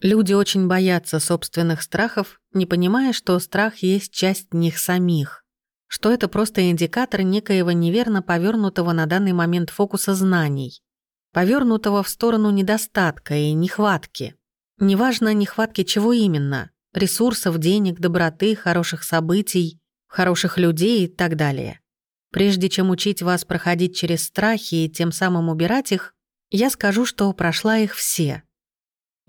Люди очень боятся собственных страхов, не понимая, что страх есть часть них самих, что это просто индикатор некоего неверно повернутого на данный момент фокуса знаний, повернутого в сторону недостатка и нехватки. Неважно, нехватки чего именно – ресурсов, денег, доброты, хороших событий, хороших людей и так далее. Прежде чем учить вас проходить через страхи и тем самым убирать их, я скажу, что прошла их все –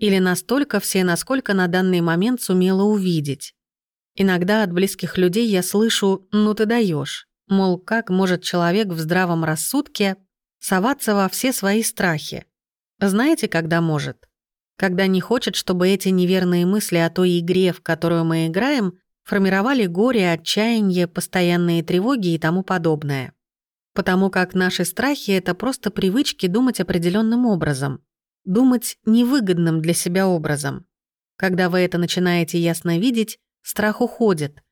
или настолько все, насколько на данный момент сумела увидеть. Иногда от близких людей я слышу «ну ты даешь, мол, как может человек в здравом рассудке соваться во все свои страхи? Знаете, когда может? Когда не хочет, чтобы эти неверные мысли о той игре, в которую мы играем, формировали горе, отчаяние, постоянные тревоги и тому подобное. Потому как наши страхи — это просто привычки думать определенным образом думать невыгодным для себя образом. Когда вы это начинаете ясно видеть, страх уходит,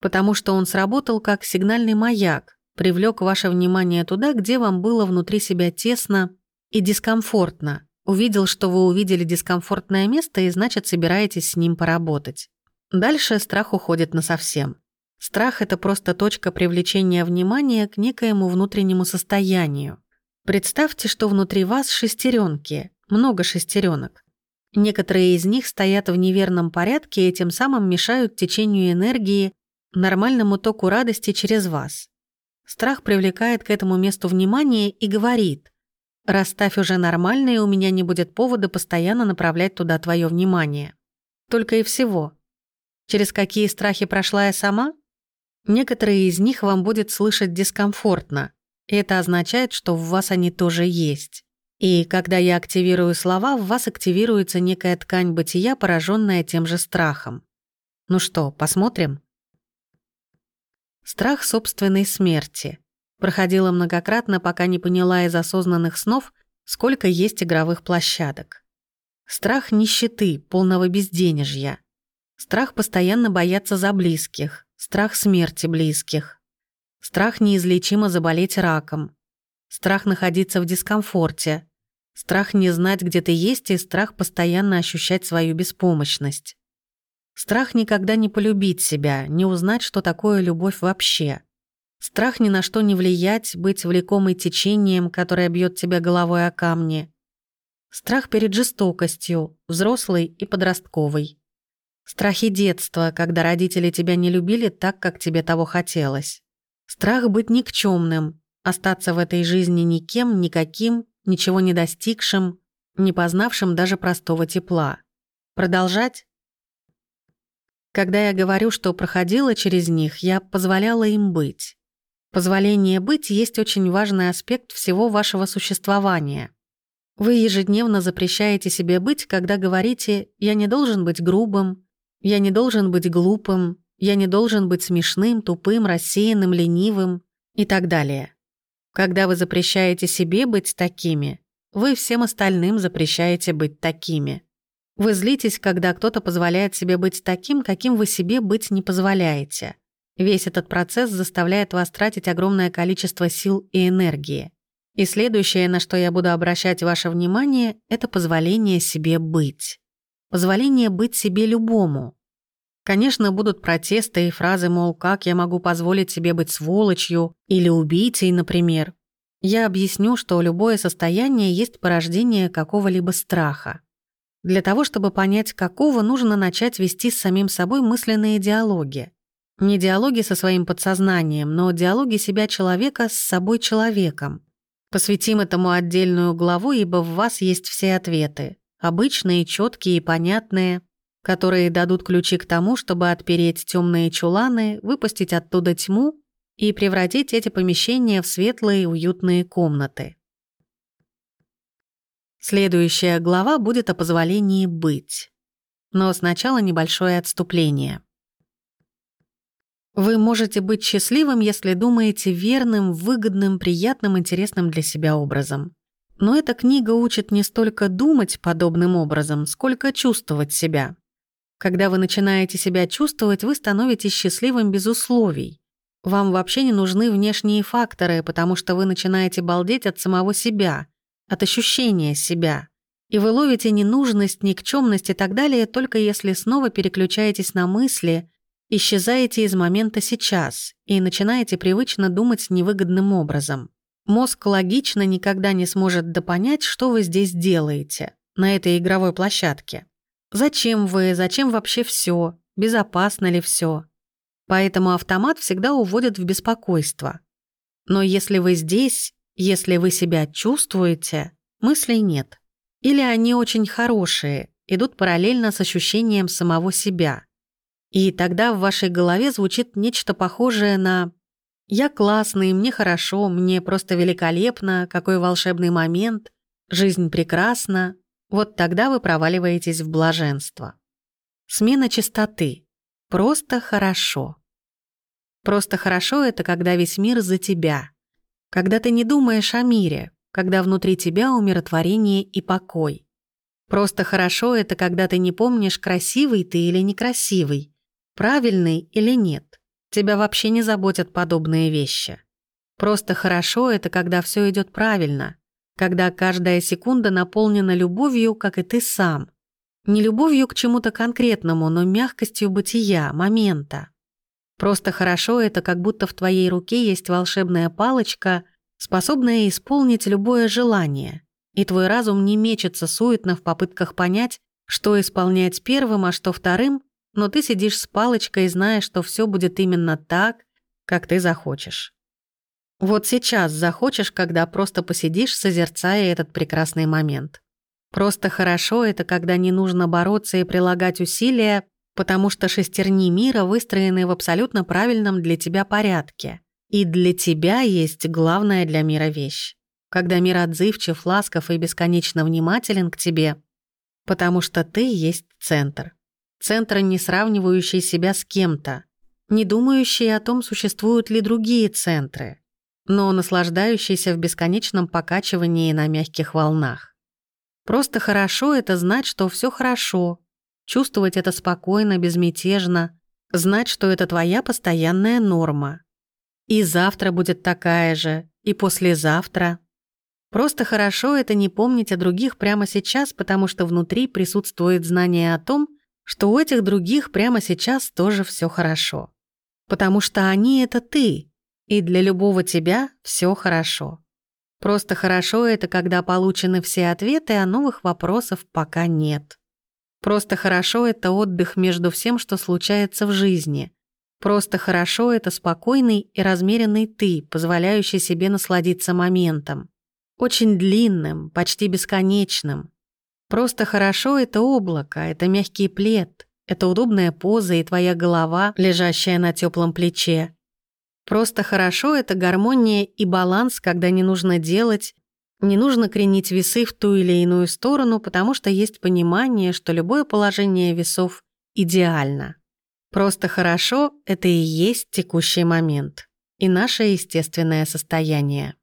потому что он сработал как сигнальный маяк, привлек ваше внимание туда, где вам было внутри себя тесно и дискомфортно, увидел, что вы увидели дискомфортное место и значит собираетесь с ним поработать. Дальше страх уходит насовсем. Страх — это просто точка привлечения внимания к некоему внутреннему состоянию. Представьте, что внутри вас шестеренки, много шестеренок. Некоторые из них стоят в неверном порядке и тем самым мешают течению энергии, нормальному току радости через вас. Страх привлекает к этому месту внимание и говорит «Расставь уже нормально, и у меня не будет повода постоянно направлять туда твое внимание». Только и всего. Через какие страхи прошла я сама? Некоторые из них вам будет слышать дискомфортно, и это означает, что в вас они тоже есть. И когда я активирую слова, в вас активируется некая ткань бытия, пораженная тем же страхом. Ну что, посмотрим? Страх собственной смерти. Проходила многократно, пока не поняла из осознанных снов, сколько есть игровых площадок. Страх нищеты, полного безденежья. Страх постоянно бояться за близких. Страх смерти близких. Страх неизлечимо заболеть раком. Страх находиться в дискомфорте. Страх не знать, где ты есть, и страх постоянно ощущать свою беспомощность. Страх никогда не полюбить себя, не узнать, что такое любовь вообще. Страх ни на что не влиять, быть влекомой течением, которое бьет тебя головой о камни. Страх перед жестокостью, взрослой и подростковой. Страхи детства, когда родители тебя не любили так, как тебе того хотелось. Страх быть никчемным, остаться в этой жизни никем, никаким ничего не достигшим, не познавшим даже простого тепла. Продолжать? Когда я говорю, что проходила через них, я позволяла им быть. Позволение быть есть очень важный аспект всего вашего существования. Вы ежедневно запрещаете себе быть, когда говорите «я не должен быть грубым», «я не должен быть глупым», «я не должен быть смешным, тупым, рассеянным, ленивым» и так далее. Когда вы запрещаете себе быть такими, вы всем остальным запрещаете быть такими. Вы злитесь, когда кто-то позволяет себе быть таким, каким вы себе быть не позволяете. Весь этот процесс заставляет вас тратить огромное количество сил и энергии. И следующее, на что я буду обращать ваше внимание, это позволение себе быть. Позволение быть себе любому. Конечно, будут протесты и фразы, мол, как я могу позволить себе быть сволочью или убийцей, например. Я объясню, что любое состояние есть порождение какого-либо страха. Для того, чтобы понять, какого, нужно начать вести с самим собой мысленные диалоги. Не диалоги со своим подсознанием, но диалоги себя человека с собой человеком. Посвятим этому отдельную главу, ибо в вас есть все ответы. Обычные, четкие и понятные – которые дадут ключи к тому, чтобы отпереть темные чуланы, выпустить оттуда тьму и превратить эти помещения в светлые уютные комнаты. Следующая глава будет о позволении быть. Но сначала небольшое отступление. Вы можете быть счастливым, если думаете верным, выгодным, приятным, интересным для себя образом. Но эта книга учит не столько думать подобным образом, сколько чувствовать себя. Когда вы начинаете себя чувствовать, вы становитесь счастливым без условий. Вам вообще не нужны внешние факторы, потому что вы начинаете балдеть от самого себя, от ощущения себя. И вы ловите ненужность, никчемность и так далее, только если снова переключаетесь на мысли, исчезаете из момента сейчас и начинаете привычно думать невыгодным образом. Мозг логично никогда не сможет допонять, что вы здесь делаете на этой игровой площадке. Зачем вы, зачем вообще все, безопасно ли все. Поэтому автомат всегда уводит в беспокойство. Но если вы здесь, если вы себя чувствуете, мыслей нет. Или они очень хорошие, идут параллельно с ощущением самого себя. И тогда в вашей голове звучит нечто похожее на «Я классный, мне хорошо, мне просто великолепно, какой волшебный момент, жизнь прекрасна». Вот тогда вы проваливаетесь в блаженство. Смена частоты. Просто хорошо. Просто хорошо — это когда весь мир за тебя. Когда ты не думаешь о мире, когда внутри тебя умиротворение и покой. Просто хорошо — это когда ты не помнишь, красивый ты или некрасивый, правильный или нет. Тебя вообще не заботят подобные вещи. Просто хорошо — это когда все идет правильно, когда каждая секунда наполнена любовью, как и ты сам. Не любовью к чему-то конкретному, но мягкостью бытия, момента. Просто хорошо — это как будто в твоей руке есть волшебная палочка, способная исполнить любое желание, и твой разум не мечется суетно в попытках понять, что исполнять первым, а что вторым, но ты сидишь с палочкой, зная, что все будет именно так, как ты захочешь. Вот сейчас захочешь, когда просто посидишь, созерцая этот прекрасный момент. Просто хорошо это, когда не нужно бороться и прилагать усилия, потому что шестерни мира выстроены в абсолютно правильном для тебя порядке. И для тебя есть главная для мира вещь. Когда мир отзывчив, ласков и бесконечно внимателен к тебе, потому что ты есть центр. Центр, не сравнивающий себя с кем-то, не думающий о том, существуют ли другие центры, но наслаждающийся в бесконечном покачивании на мягких волнах. Просто хорошо — это знать, что все хорошо, чувствовать это спокойно, безмятежно, знать, что это твоя постоянная норма, и завтра будет такая же, и послезавтра. Просто хорошо это не помнить о других прямо сейчас, потому что внутри присутствует знание о том, что у этих других прямо сейчас тоже все хорошо. Потому что они — это ты, и для любого тебя все хорошо. Просто хорошо это, когда получены все ответы, а новых вопросов пока нет. Просто хорошо это отдых между всем, что случается в жизни, Просто хорошо — это спокойный и размеренный ты, позволяющий себе насладиться моментом. Очень длинным, почти бесконечным. Просто хорошо — это облако, это мягкий плед, это удобная поза и твоя голова, лежащая на теплом плече. Просто хорошо — это гармония и баланс, когда не нужно делать, не нужно кренить весы в ту или иную сторону, потому что есть понимание, что любое положение весов идеально. Просто хорошо — это и есть текущий момент и наше естественное состояние.